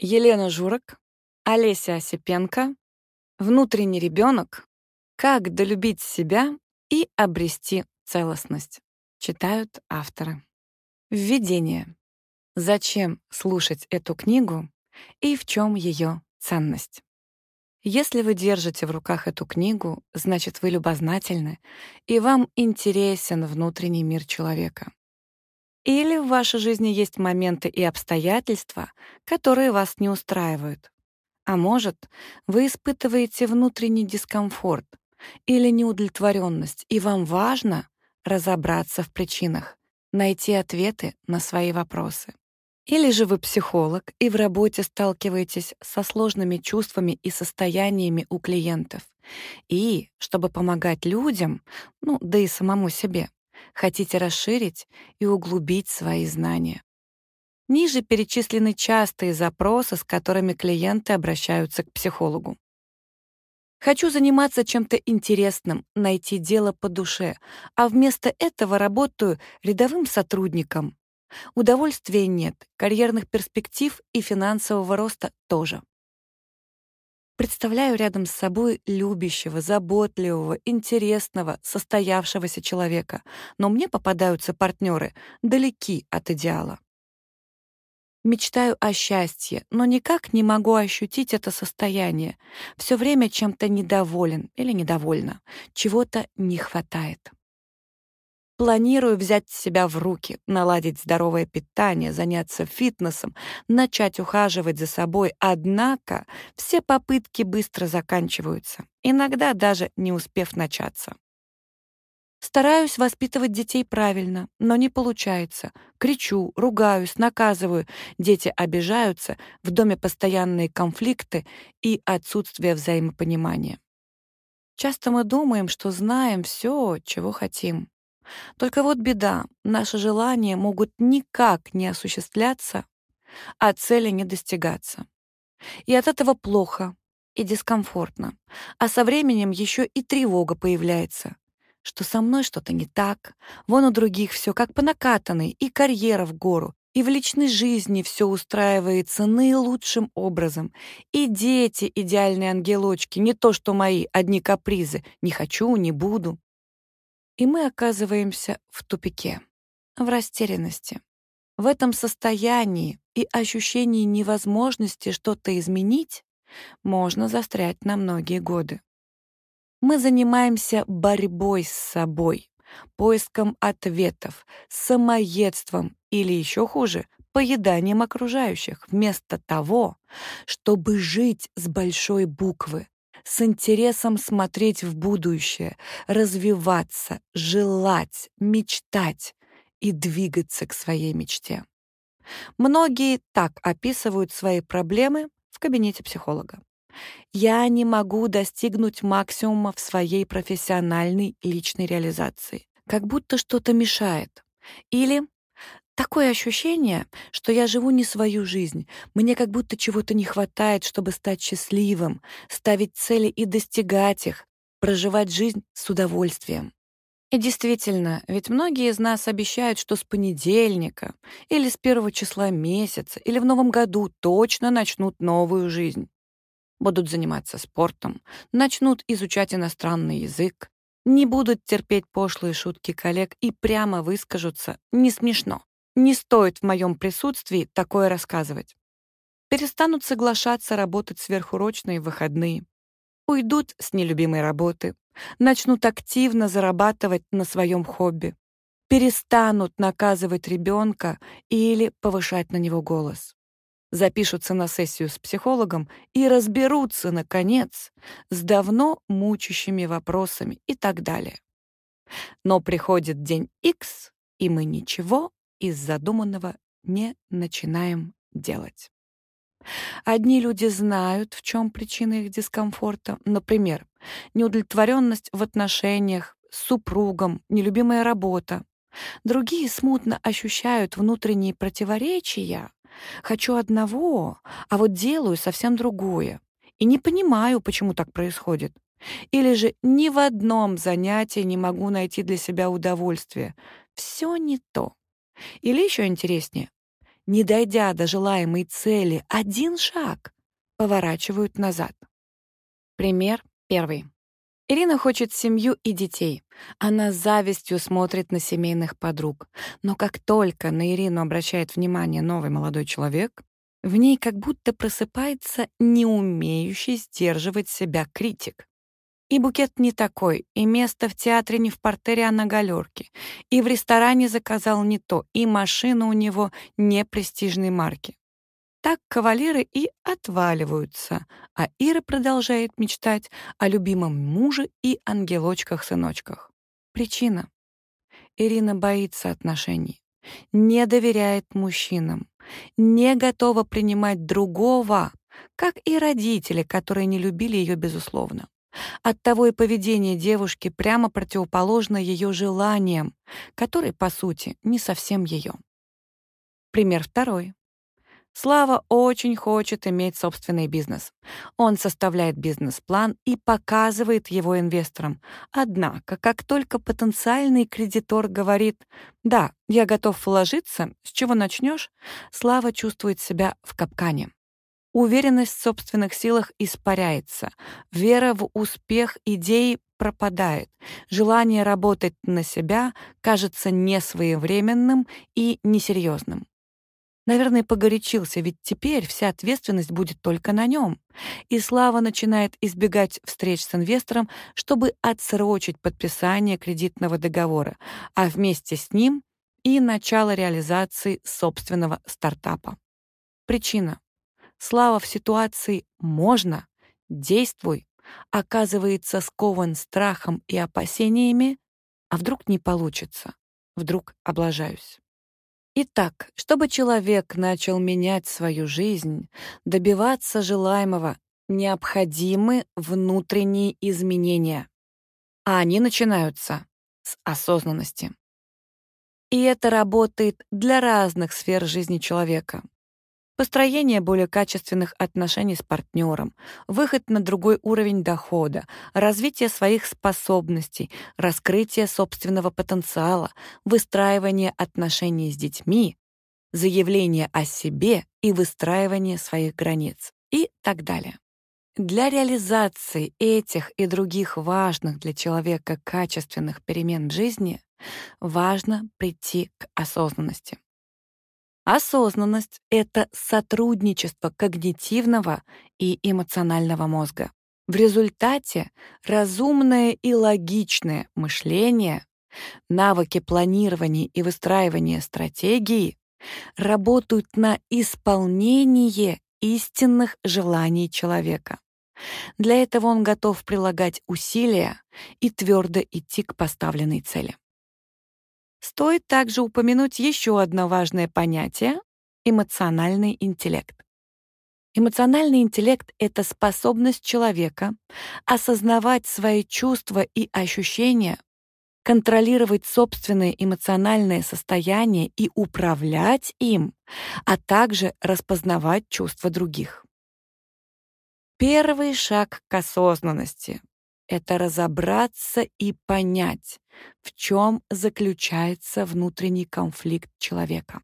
Елена Журок, Олеся Осипенко, «Внутренний ребенок. Как долюбить себя и обрести целостность». Читают авторы. Введение. Зачем слушать эту книгу и в чем ее ценность? Если вы держите в руках эту книгу, значит, вы любознательны, и вам интересен внутренний мир человека. Или в вашей жизни есть моменты и обстоятельства, которые вас не устраивают. А может, вы испытываете внутренний дискомфорт или неудовлетворенность, и вам важно разобраться в причинах, найти ответы на свои вопросы. Или же вы психолог и в работе сталкиваетесь со сложными чувствами и состояниями у клиентов. И, чтобы помогать людям, ну, да и самому себе, хотите расширить и углубить свои знания. Ниже перечислены частые запросы, с которыми клиенты обращаются к психологу. Хочу заниматься чем-то интересным, найти дело по душе, а вместо этого работаю рядовым сотрудником. Удовольствия нет, карьерных перспектив и финансового роста тоже. Представляю рядом с собой любящего, заботливого, интересного, состоявшегося человека, но мне попадаются партнеры далеки от идеала. Мечтаю о счастье, но никак не могу ощутить это состояние. Все время чем-то недоволен или недовольна, чего-то не хватает. Планирую взять себя в руки, наладить здоровое питание, заняться фитнесом, начать ухаживать за собой, однако все попытки быстро заканчиваются, иногда даже не успев начаться. Стараюсь воспитывать детей правильно, но не получается. Кричу, ругаюсь, наказываю. Дети обижаются, в доме постоянные конфликты и отсутствие взаимопонимания. Часто мы думаем, что знаем все, чего хотим. Только вот беда, наши желания могут никак не осуществляться, а цели не достигаться. И от этого плохо и дискомфортно, а со временем еще и тревога появляется, что со мной что-то не так, вон у других все как по накатанной, и карьера в гору, и в личной жизни все устраивается наилучшим образом. И дети — идеальные ангелочки, не то что мои, одни капризы. Не хочу, не буду и мы оказываемся в тупике, в растерянности. В этом состоянии и ощущении невозможности что-то изменить можно застрять на многие годы. Мы занимаемся борьбой с собой, поиском ответов, самоедством или еще хуже, поеданием окружающих, вместо того, чтобы жить с большой буквы, с интересом смотреть в будущее, развиваться, желать, мечтать и двигаться к своей мечте. Многие так описывают свои проблемы в кабинете психолога. Я не могу достигнуть максимума в своей профессиональной личной реализации. Как будто что-то мешает. Или Такое ощущение, что я живу не свою жизнь. Мне как будто чего-то не хватает, чтобы стать счастливым, ставить цели и достигать их, проживать жизнь с удовольствием. И действительно, ведь многие из нас обещают, что с понедельника или с первого числа месяца или в новом году точно начнут новую жизнь. Будут заниматься спортом, начнут изучать иностранный язык, не будут терпеть пошлые шутки коллег и прямо выскажутся «не смешно». Не стоит в моем присутствии такое рассказывать. Перестанут соглашаться работать сверхурочные выходные. Уйдут с нелюбимой работы. Начнут активно зарабатывать на своем хобби. Перестанут наказывать ребенка или повышать на него голос. Запишутся на сессию с психологом и разберутся, наконец, с давно мучащими вопросами и так далее. Но приходит день X, и мы ничего из задуманного не начинаем делать. Одни люди знают, в чем причина их дискомфорта, например, неудовлетворенность в отношениях с супругом, нелюбимая работа. Другие смутно ощущают внутренние противоречия. Хочу одного, а вот делаю совсем другое. И не понимаю, почему так происходит. Или же ни в одном занятии не могу найти для себя удовольствие. Все не то. Или еще интереснее, не дойдя до желаемой цели один шаг, поворачивают назад. Пример первый. Ирина хочет семью и детей. Она с завистью смотрит на семейных подруг. Но как только на Ирину обращает внимание новый молодой человек, в ней как будто просыпается не умеющий сдерживать себя критик. И букет не такой, и место в театре не в портере, а на галерке. И в ресторане заказал не то, и машина у него не престижной марки. Так кавалеры и отваливаются, а Ира продолжает мечтать о любимом муже и ангелочках-сыночках. Причина. Ирина боится отношений, не доверяет мужчинам, не готова принимать другого, как и родители, которые не любили ее безусловно. Оттого и поведение девушки прямо противоположно ее желаниям, которые, по сути, не совсем ее. Пример второй. Слава очень хочет иметь собственный бизнес. Он составляет бизнес-план и показывает его инвесторам. Однако, как только потенциальный кредитор говорит «Да, я готов вложиться, с чего начнешь?», Слава чувствует себя в капкане. Уверенность в собственных силах испаряется, вера в успех идеи пропадает, желание работать на себя кажется несвоевременным и несерьезным. Наверное, погорячился, ведь теперь вся ответственность будет только на нем. И Слава начинает избегать встреч с инвестором, чтобы отсрочить подписание кредитного договора, а вместе с ним и начало реализации собственного стартапа. Причина. Слава в ситуации «можно», «действуй» оказывается скован страхом и опасениями, а вдруг не получится, вдруг облажаюсь. Итак, чтобы человек начал менять свою жизнь, добиваться желаемого, необходимы внутренние изменения. А они начинаются с осознанности. И это работает для разных сфер жизни человека построение более качественных отношений с партнером, выход на другой уровень дохода, развитие своих способностей, раскрытие собственного потенциала, выстраивание отношений с детьми, заявление о себе и выстраивание своих границ и так далее. Для реализации этих и других важных для человека качественных перемен в жизни важно прийти к осознанности. Осознанность — это сотрудничество когнитивного и эмоционального мозга. В результате разумное и логичное мышление, навыки планирования и выстраивания стратегии работают на исполнение истинных желаний человека. Для этого он готов прилагать усилия и твердо идти к поставленной цели. Стоит также упомянуть еще одно важное понятие — эмоциональный интеллект. Эмоциональный интеллект — это способность человека осознавать свои чувства и ощущения, контролировать собственное эмоциональное состояние и управлять им, а также распознавать чувства других. Первый шаг к осознанности это разобраться и понять, в чем заключается внутренний конфликт человека.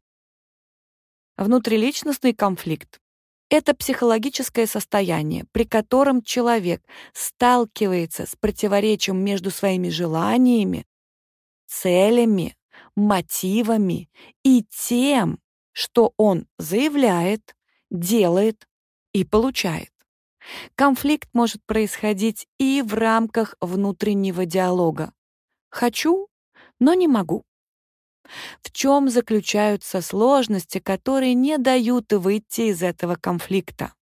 Внутриличностный конфликт — это психологическое состояние, при котором человек сталкивается с противоречием между своими желаниями, целями, мотивами и тем, что он заявляет, делает и получает. Конфликт может происходить и в рамках внутреннего диалога. Хочу, но не могу. В чем заключаются сложности, которые не дают выйти из этого конфликта?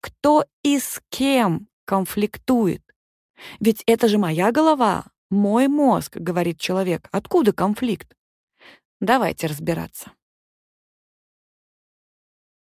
Кто и с кем конфликтует? Ведь это же моя голова, мой мозг, говорит человек. Откуда конфликт? Давайте разбираться.